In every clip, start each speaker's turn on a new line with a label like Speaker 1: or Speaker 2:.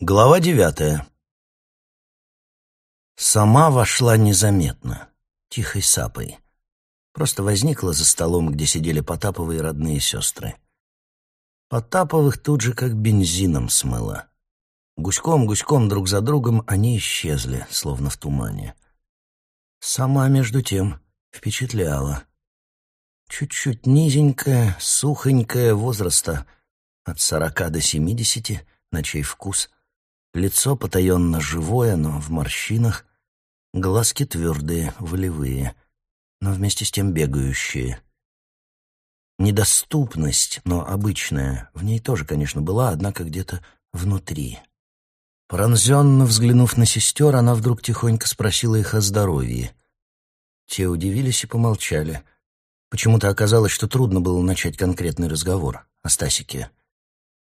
Speaker 1: Глава девятая. Сама вошла незаметно, тихой сапой. Просто возникла за столом, где сидели Потаповы и родные сестры. Потаповых тут же как бензином смыло. Гуськом-гуськом друг за другом они исчезли, словно в тумане. Сама, между тем, впечатляла. Чуть-чуть низенькая, сухонькая возраста, от сорока до семидесяти, на чей вкус — Лицо потаенно живое, но в морщинах. Глазки твердые, волевые, но вместе с тем бегающие. Недоступность, но обычная, в ней тоже, конечно, была, однако где-то внутри. Пронзенно взглянув на сестер, она вдруг тихонько спросила их о здоровье. Те удивились и помолчали. Почему-то оказалось, что трудно было начать конкретный разговор о Стасике.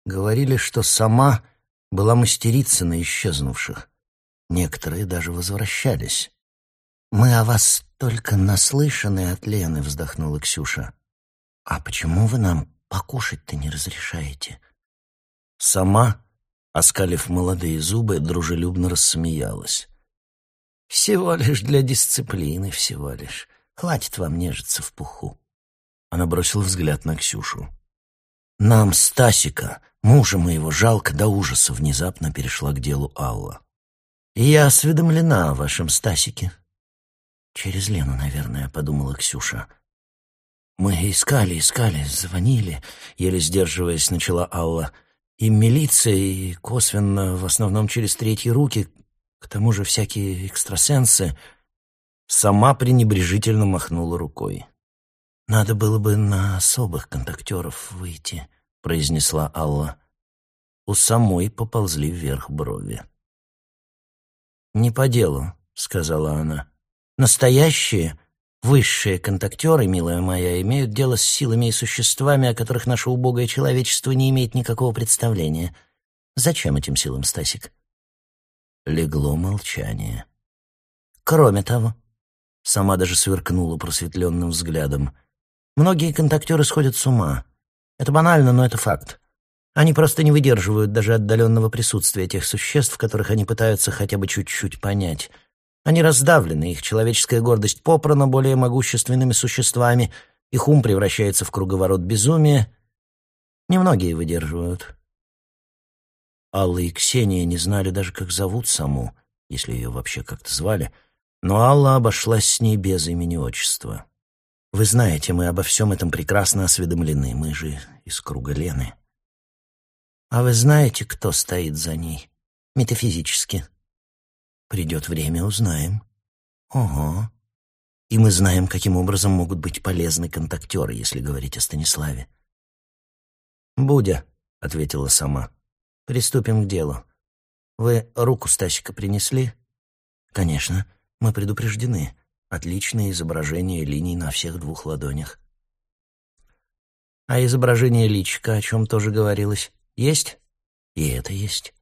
Speaker 1: Говорили, что сама была мастерица на исчезнувших. Некоторые даже возвращались. «Мы о вас только наслышаны от Лены», — вздохнула Ксюша. «А почему вы нам покушать-то не разрешаете?» Сама, оскалив молодые зубы, дружелюбно рассмеялась. «Всего лишь для дисциплины, всего лишь. Хватит вам нежиться в пуху». Она бросила взгляд на Ксюшу. «Нам Стасика Мужа моего жалко до ужаса внезапно перешла к делу Алла. Я осведомлена о вашем Стасике. Через Лену, наверное, подумала Ксюша. Мы искали, искали, звонили, еле сдерживаясь, начала Алла. И милиция, и косвенно, в основном через третьи руки, к тому же всякие экстрасенсы. Сама пренебрежительно махнула рукой. Надо было бы на особых контактеров выйти. — произнесла Алла. У самой поползли вверх брови. «Не по делу», — сказала она. «Настоящие, высшие контактеры, милая моя, имеют дело с силами и существами, о которых наше убогое человечество не имеет никакого представления. Зачем этим силам, Стасик?» Легло молчание. «Кроме того», — сама даже сверкнула просветленным взглядом, «многие контактеры сходят с ума». Это банально, но это факт. Они просто не выдерживают даже отдаленного присутствия тех существ, которых они пытаются хотя бы чуть-чуть понять. Они раздавлены, их человеческая гордость попрана более могущественными существами, их ум превращается в круговорот безумия. Немногие выдерживают. Алла и Ксения не знали даже, как зовут саму, если ее вообще как-то звали, но Алла обошлась с ней без имени-отчества. Вы знаете, мы обо всем этом прекрасно осведомлены. Мы же из круга Лены. А вы знаете, кто стоит за ней? Метафизически. Придет время, узнаем. Ого. И мы знаем, каким образом могут быть полезны контактеры, если говорить о Станиславе. «Будя», — ответила сама. «Приступим к делу. Вы руку Стасика принесли?» «Конечно, мы предупреждены. Отличное изображение линий на всех двух ладонях. А изображение личика, о чем тоже говорилось, есть? И это есть.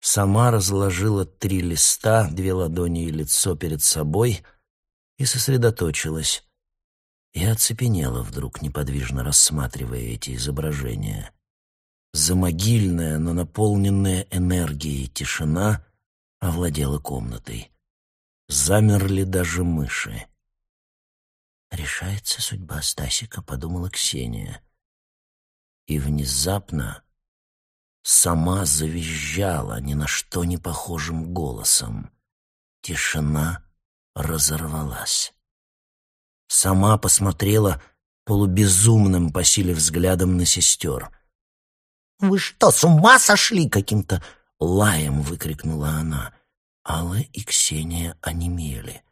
Speaker 1: Сама разложила три листа, две ладони и лицо перед собой и сосредоточилась. И оцепенела вдруг, неподвижно рассматривая эти изображения. Замогильная, но наполненная энергией тишина овладела комнатой. Замерли даже мыши. «Решается судьба Стасика», — подумала Ксения. И внезапно сама завизжала ни на что не похожим голосом. Тишина разорвалась. Сама посмотрела полубезумным по силе взглядом на сестер. «Вы что, с ума сошли?» — каким-то лаем выкрикнула она. Алла и Ксения онемели.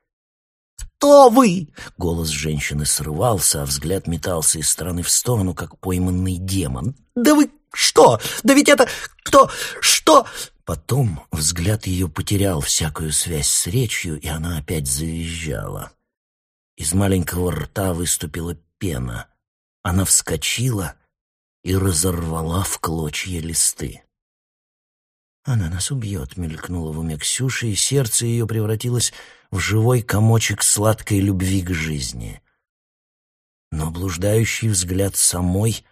Speaker 1: «Кто вы?» — голос женщины срывался, а взгляд метался из стороны в сторону, как пойманный демон. «Да вы что? Да ведь это... Кто? Что?» Потом взгляд ее потерял всякую связь с речью, и она опять завизжала. Из маленького рта выступила пена. Она вскочила и разорвала в клочья листы. «Она нас убьет», — мелькнула в уме Ксюши, и сердце ее превратилось в живой комочек сладкой любви к жизни. Но блуждающий взгляд самой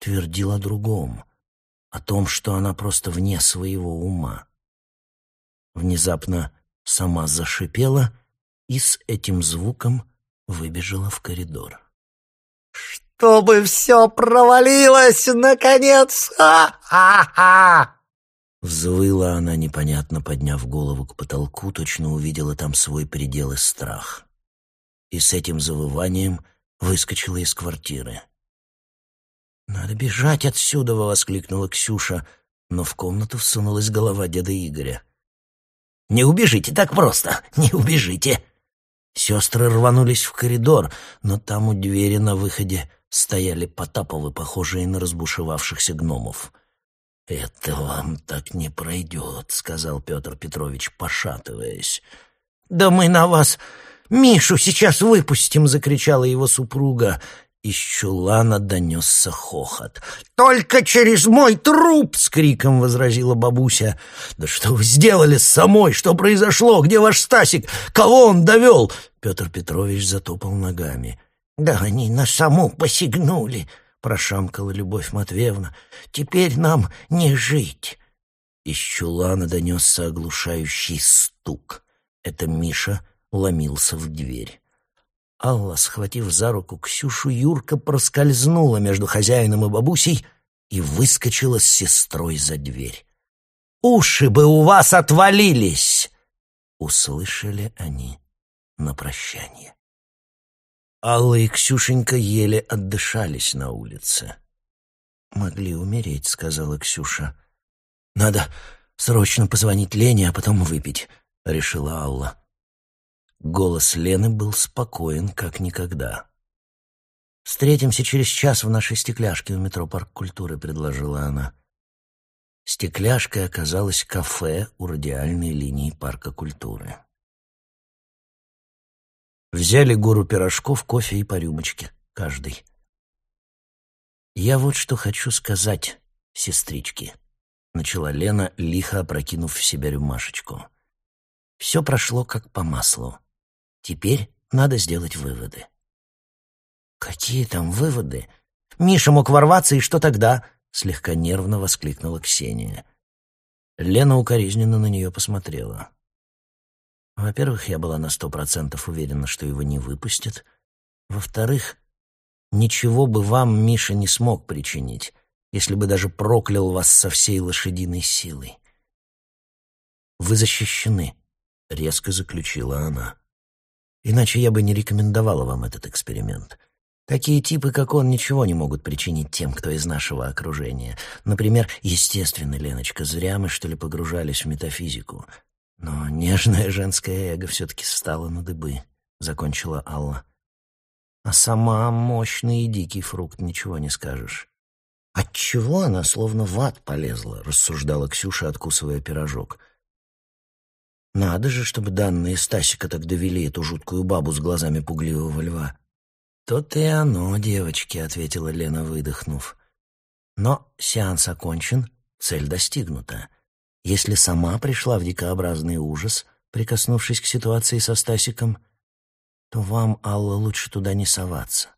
Speaker 1: твердил о другом, о том, что она просто вне своего ума. Внезапно сама зашипела и с этим звуком выбежала в коридор.
Speaker 2: «Чтобы все провалилось, наконец! Ха-ха-ха!»
Speaker 1: Взвыла она, непонятно подняв голову к потолку, точно увидела там свой предел и страх. И с этим завыванием выскочила из квартиры. «Надо бежать отсюда!» — воскликнула Ксюша, но в комнату всунулась голова деда Игоря. «Не убежите так просто! Не убежите!» Сестры рванулись в коридор, но там у двери на выходе стояли Потаповы, похожие на разбушевавшихся гномов. «Это вам так не пройдет», — сказал Петр Петрович, пошатываясь. «Да мы на вас Мишу сейчас выпустим!» — закричала его супруга. Из чулана донесся хохот. «Только через мой труп!» — с криком возразила бабуся. «Да что вы сделали с самой? Что произошло? Где ваш Стасик? Кого он довел?» Петр Петрович затопал ногами. «Да они на саму посягнули!» — прошамкала Любовь Матвеевна. «Теперь нам не жить!» Из чулана донесся оглушающий стук. Это Миша ломился в дверь. Алла, схватив за руку Ксюшу, Юрка проскользнула между хозяином и бабусей и выскочила с сестрой за дверь. «Уши бы у вас отвалились!» Услышали они на прощание. Алла и Ксюшенька еле отдышались на улице. «Могли умереть», — сказала Ксюша. «Надо срочно позвонить Лене, а потом выпить», — решила Алла. Голос Лены был спокоен, как никогда. «Встретимся через час в нашей стекляшке у метро «Парк культуры», — предложила она. Стекляшкой оказалось кафе у радиальной линии парка культуры. Взяли гору пирожков, кофе и по рюмочке, каждый. «Я вот что хочу сказать, сестрички», — начала Лена, лихо опрокинув в себя рюмашечку. «Все прошло как по маслу. Теперь надо сделать выводы. «Какие там выводы? Миша мог ворваться, и что тогда?» — слегка нервно воскликнула Ксения. Лена укоризненно на нее посмотрела. Во-первых, я была на сто процентов уверена, что его не выпустят. Во-вторых, ничего бы вам Миша не смог причинить, если бы даже проклял вас со всей лошадиной силой. «Вы защищены», — резко заключила она. Иначе я бы не рекомендовала вам этот эксперимент. Такие типы, как он, ничего не могут причинить тем, кто из нашего окружения. Например, естественно, Леночка, зря мы, что ли, погружались в метафизику. Но нежное женское эго все-таки стало на дыбы, — закончила Алла. А сама мощный и дикий фрукт, ничего не скажешь. Отчего она словно в ад полезла, — рассуждала Ксюша, откусывая пирожок. — надо же, чтобы данные Стасика так довели эту жуткую бабу с глазами пугливого льва. «То-то и оно, девочки», — ответила Лена, выдохнув. «Но сеанс окончен, цель достигнута. Если сама пришла в дикообразный ужас, прикоснувшись к ситуации со Стасиком, то вам, Алла, лучше туда не соваться.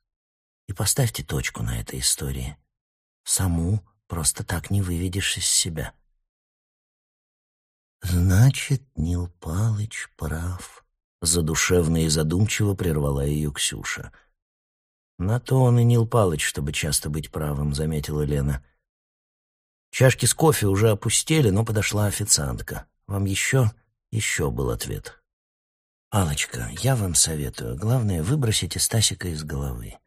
Speaker 1: И поставьте точку на этой истории. Саму просто так не выведешь из себя». «Значит, Нил Палыч прав», — задушевно и задумчиво прервала ее Ксюша. «На то он и Нил Палыч, чтобы часто быть правым», — заметила Лена. Чашки с кофе уже опустели, но подошла официантка. «Вам еще?» Еще был ответ. «Алочка, я вам советую. Главное, выбросите Стасика из головы.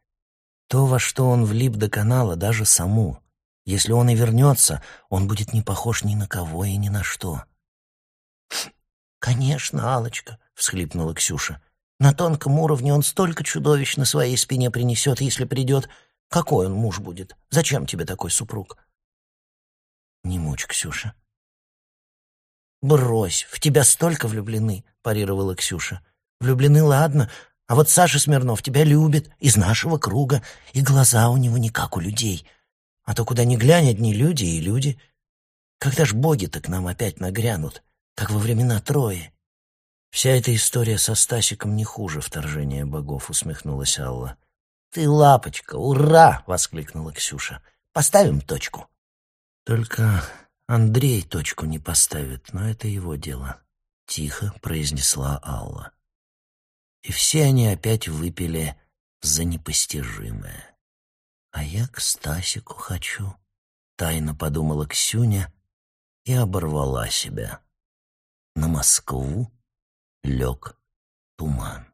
Speaker 1: То, во что он влип до канала, даже саму. Если он и вернется, он будет не похож ни на кого и ни на что. «Конечно, алочка всхлипнула Ксюша. «На тонком уровне он столько чудовищ на своей спине принесет, если придет. Какой он муж будет? Зачем тебе такой супруг?» «Не мучь, Ксюша». «Брось, в тебя столько влюблены», — парировала Ксюша. «Влюблены, ладно, а вот Саша Смирнов тебя любит, из нашего круга, и глаза у него не как у людей. А то куда ни глянь, одни люди и люди. Когда ж боги-то к нам опять нагрянут?» как во времена Трои. Вся эта история со Стасиком не хуже вторжения богов, усмехнулась Алла. Ты лапочка, ура! воскликнула Ксюша. Поставим точку. Только Андрей точку не поставит, но это его дело, тихо произнесла Алла. И все они опять выпили за непостижимое. А я к Стасику хочу, тайно подумала Ксюня и оборвала себя. На Москву лег туман.